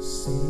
see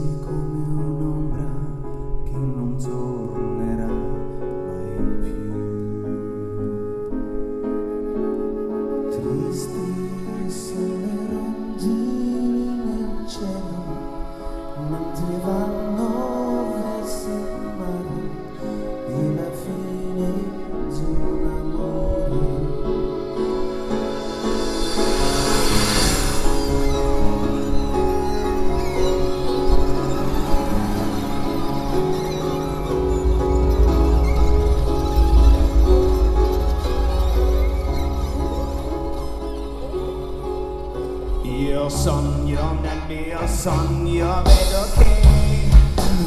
Sogno nel mio sogno, vedo che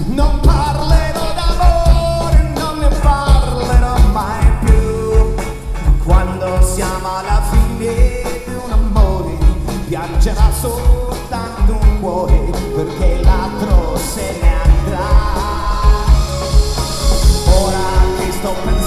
non parlerò d'amore, non ne parlerò mai più. Quando siamo alla fine di un amore, piangerà soltanto un cuore, perché l'altro se ne andrà. Ora che sto pensando